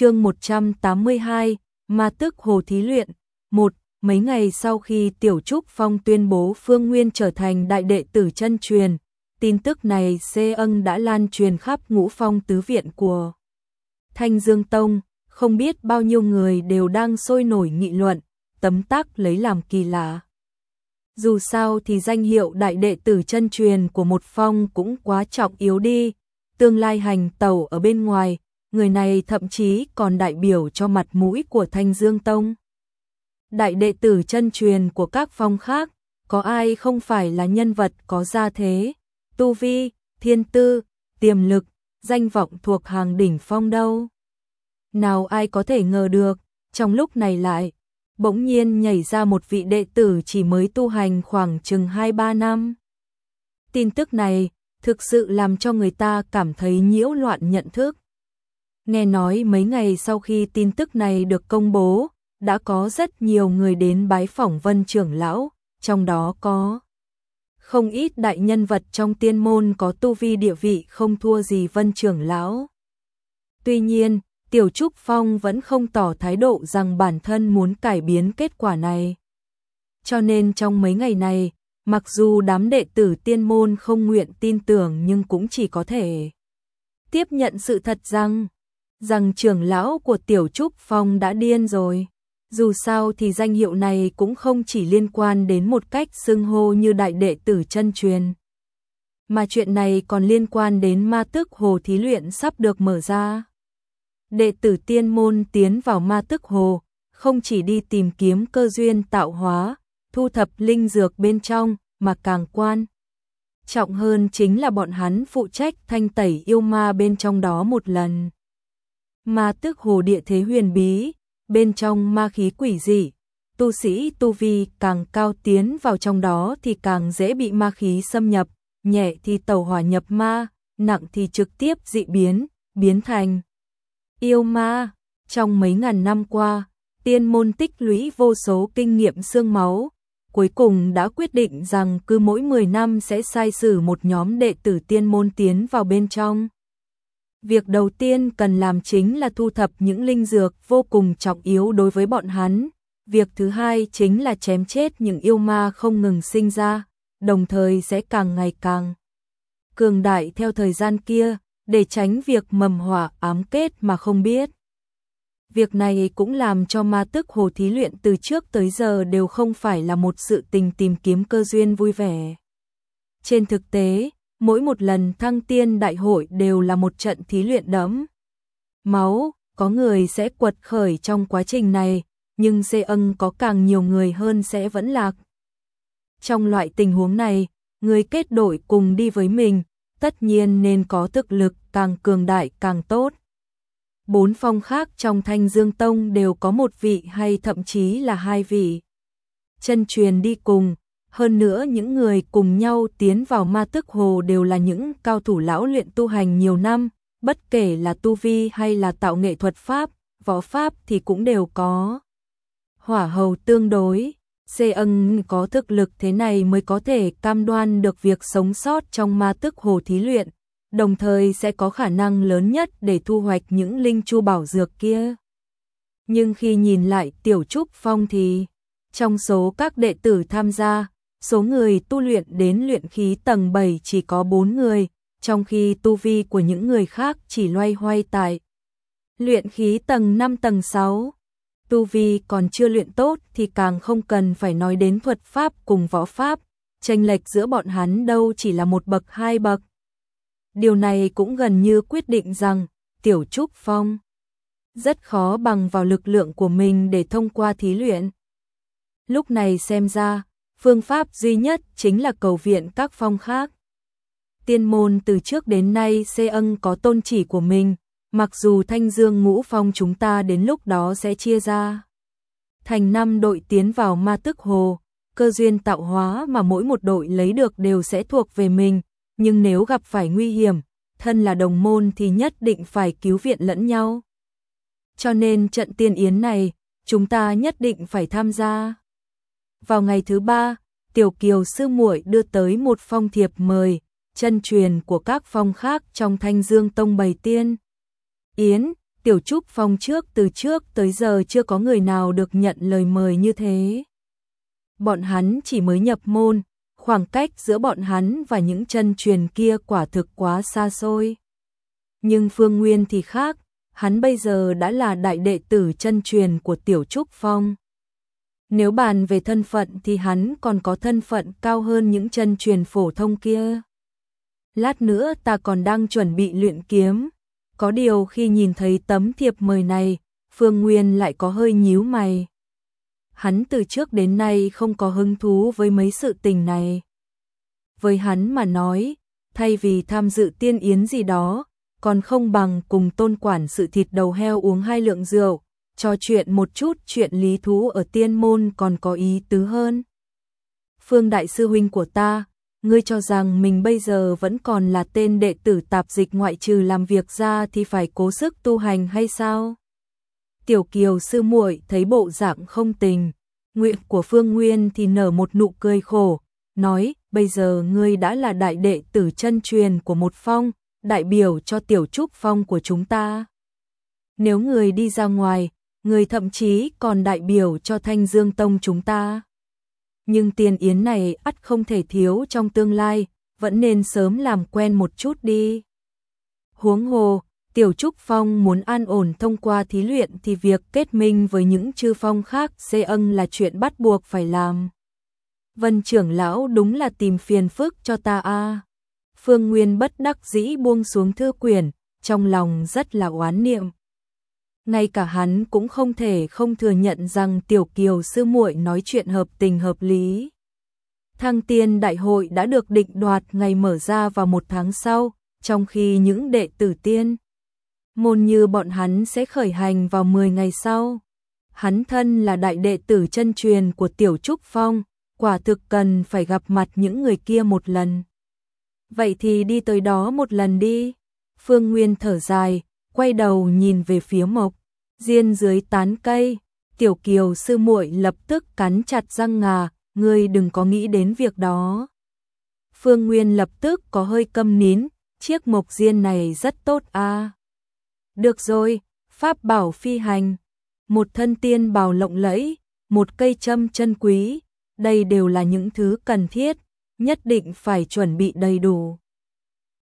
chương 182, Ma tức Hồ Thí Luyện, một Mấy ngày sau khi Tiểu Trúc Phong tuyên bố Phương Nguyên trở thành đại đệ tử chân truyền, tin tức này xê ân đã lan truyền khắp ngũ phong tứ viện của Thanh Dương Tông, không biết bao nhiêu người đều đang sôi nổi nghị luận, tấm tắc lấy làm kỳ lạ. Dù sao thì danh hiệu đại đệ tử chân truyền của một phong cũng quá trọng yếu đi, tương lai hành tàu ở bên ngoài, người này thậm chí còn đại biểu cho mặt mũi của Thanh Dương Tông. Đại đệ tử chân truyền của các phong khác, có ai không phải là nhân vật có gia thế, tu vi, thiên tư, tiềm lực, danh vọng thuộc hàng đỉnh phong đâu. Nào ai có thể ngờ được, trong lúc này lại, bỗng nhiên nhảy ra một vị đệ tử chỉ mới tu hành khoảng chừng 2-3 năm. Tin tức này thực sự làm cho người ta cảm thấy nhiễu loạn nhận thức. Nghe nói mấy ngày sau khi tin tức này được công bố, đã có rất nhiều người đến bái phỏng vân trưởng lão, trong đó có không ít đại nhân vật trong tiên môn có tu vi địa vị không thua gì vân trưởng lão. Tuy nhiên, Tiểu Trúc Phong vẫn không tỏ thái độ rằng bản thân muốn cải biến kết quả này. Cho nên trong mấy ngày này, mặc dù đám đệ tử tiên môn không nguyện tin tưởng nhưng cũng chỉ có thể tiếp nhận sự thật rằng rằng trưởng lão của Tiểu Trúc Phong đã điên rồi. Dù sao thì danh hiệu này cũng không chỉ liên quan đến một cách xưng hô như đại đệ tử chân truyền. Mà chuyện này còn liên quan đến ma tức hồ thí luyện sắp được mở ra. Đệ tử tiên môn tiến vào ma tức hồ, không chỉ đi tìm kiếm cơ duyên tạo hóa, thu thập linh dược bên trong, mà càng quan. Trọng hơn chính là bọn hắn phụ trách thanh tẩy yêu ma bên trong đó một lần. Ma tức hồ địa thế huyền bí, bên trong ma khí quỷ dị, tu sĩ tu vi càng cao tiến vào trong đó thì càng dễ bị ma khí xâm nhập, nhẹ thì tẩu hỏa nhập ma, nặng thì trực tiếp dị biến, biến thành yêu ma. Trong mấy ngàn năm qua, tiên môn tích lũy vô số kinh nghiệm xương máu, cuối cùng đã quyết định rằng cứ mỗi 10 năm sẽ sai sử một nhóm đệ tử tiên môn tiến vào bên trong. Việc đầu tiên cần làm chính là thu thập những linh dược vô cùng trọng yếu đối với bọn hắn. Việc thứ hai chính là chém chết những yêu ma không ngừng sinh ra, đồng thời sẽ càng ngày càng cường đại theo thời gian kia, để tránh việc mầm hỏa ám kết mà không biết. Việc này cũng làm cho ma tức hồ thí luyện từ trước tới giờ đều không phải là một sự tình tìm kiếm cơ duyên vui vẻ. Trên thực tế, mỗi một lần thăng tiên đại hội đều là một trận thí luyện đấm Máu, có người sẽ quật khởi trong quá trình này, nhưng dê ân có càng nhiều người hơn sẽ vẫn lạc. Trong loại tình huống này, người kết đội cùng đi với mình, tất nhiên nên có thực lực càng cường đại càng tốt. Bốn phong khác trong Thanh Dương Tông đều có một vị hay thậm chí là hai vị. Chân truyền đi cùng, hơn nữa những người cùng nhau tiến vào ma tức hồ đều là những cao thủ lão luyện tu hành nhiều năm, bất kể là tu vi hay là tạo nghệ thuật pháp, võ pháp thì cũng đều có. Hỏa hầu tương đối, Xê ân có thực lực thế này mới có thể cam đoan được việc sống sót trong ma tức hồ thí luyện, đồng thời sẽ có khả năng lớn nhất để thu hoạch những linh chu bảo dược kia. Nhưng khi nhìn lại tiểu trúc phong thì, trong số các đệ tử tham gia, số người tu luyện đến luyện khí tầng 7 chỉ có 4 người, trong khi tu vi của những người khác chỉ loay hoay tại luyện khí tầng 5 tầng 6. Tu vi còn chưa luyện tốt thì càng không cần phải nói đến thuật pháp cùng võ pháp, tranh lệch giữa bọn hắn đâu chỉ là một bậc hai bậc. Điều này cũng gần như quyết định rằng Tiểu Trúc Phong rất khó bằng vào lực lượng của mình để thông qua thí luyện. Lúc này xem ra, phương pháp duy nhất chính là cầu viện các phong khác. Tiên môn từ trước đến nay xê ân có tôn chỉ của mình, mặc dù thanh dương ngũ phong chúng ta đến lúc đó sẽ chia ra. Thành năm đội tiến vào ma tức hồ, cơ duyên tạo hóa mà mỗi một đội lấy được đều sẽ thuộc về mình, nhưng nếu gặp phải nguy hiểm, thân là đồng môn thì nhất định phải cứu viện lẫn nhau. Cho nên trận tiên yến này, chúng ta nhất định phải tham gia. Vào ngày thứ ba, Tiểu Kiều sư muội đưa tới một phong thiệp mời, chân truyền của các phong khác trong Thanh Dương Tông bày tiên. Yến, Tiểu Trúc Phong trước từ trước tới giờ chưa có người nào được nhận lời mời như thế. Bọn hắn chỉ mới nhập môn, khoảng cách giữa bọn hắn và những chân truyền kia quả thực quá xa xôi. Nhưng Phương Nguyên thì khác, hắn bây giờ đã là đại đệ tử chân truyền của Tiểu Trúc Phong. Nếu bàn về thân phận thì hắn còn có thân phận cao hơn những chân truyền phổ thông kia. Lát nữa ta còn đang chuẩn bị luyện kiếm. Có điều khi nhìn thấy tấm thiệp mời này, Phương Nguyên lại có hơi nhíu mày. Hắn từ trước đến nay không có hứng thú với mấy sự tình này. Với hắn mà nói, thay vì tham dự tiên yến gì đó, còn không bằng cùng tôn quản sự thịt đầu heo uống hai lượng rượu, trò chuyện một chút chuyện lý thú ở tiên môn còn có ý tứ hơn. Phương Đại Sư Huynh của ta, ngươi cho rằng mình bây giờ vẫn còn là tên đệ tử tạp dịch ngoại trừ làm việc ra thì phải cố sức tu hành hay sao? Tiểu Kiều sư muội thấy bộ dạng không tình, nguyện của Phương Nguyên thì nở một nụ cười khổ, nói, bây giờ ngươi đã là đại đệ tử chân truyền của một phong, đại biểu cho tiểu trúc phong của chúng ta. Nếu người đi ra ngoài, người thậm chí còn đại biểu cho thanh dương tông chúng ta. Nhưng tiền yến này ắt không thể thiếu trong tương lai, vẫn nên sớm làm quen một chút đi. Huống hồ, Tiểu Trúc Phong muốn an ổn thông qua thí luyện thì việc kết minh với những chư phong khác xê ân là chuyện bắt buộc phải làm. Vân trưởng lão đúng là tìm phiền phức cho ta a. Phương Nguyên bất đắc dĩ buông xuống thư quyển, trong lòng rất là oán niệm. Ngay cả hắn cũng không thể không thừa nhận rằng Tiểu Kiều sư muội nói chuyện hợp tình hợp lý. Thăng tiên đại hội đã được định đoạt ngày mở ra vào một tháng sau, trong khi những đệ tử tiên môn như bọn hắn sẽ khởi hành vào 10 ngày sau. Hắn thân là đại đệ tử chân truyền của Tiểu Trúc Phong, quả thực cần phải gặp mặt những người kia một lần. Vậy thì đi tới đó một lần đi. Phương Nguyên thở dài, quay đầu nhìn về phía Mộc, Diên dưới tán cây, Tiểu Kiều sư muội lập tức cắn chặt răng ngà, ngươi đừng có nghĩ đến việc đó. Phương Nguyên lập tức có hơi câm nín, chiếc mộc diên này rất tốt a. Được rồi, pháp bảo phi hành, một thân tiên bào lộng lẫy, một cây châm chân quý, đây đều là những thứ cần thiết, nhất định phải chuẩn bị đầy đủ.